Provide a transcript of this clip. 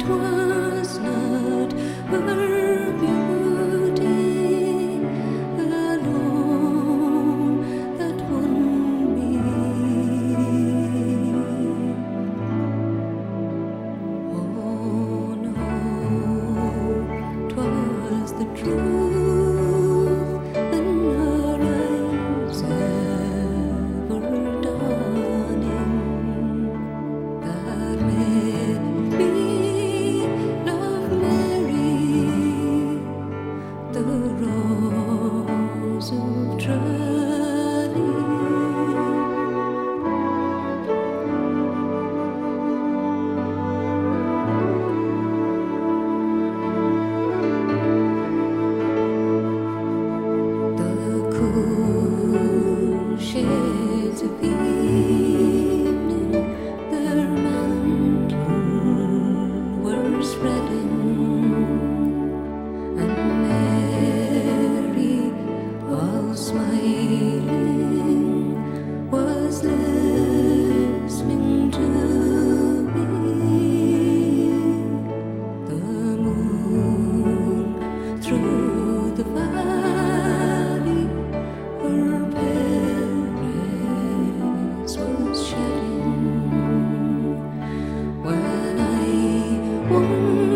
تھوا cent ش Oh.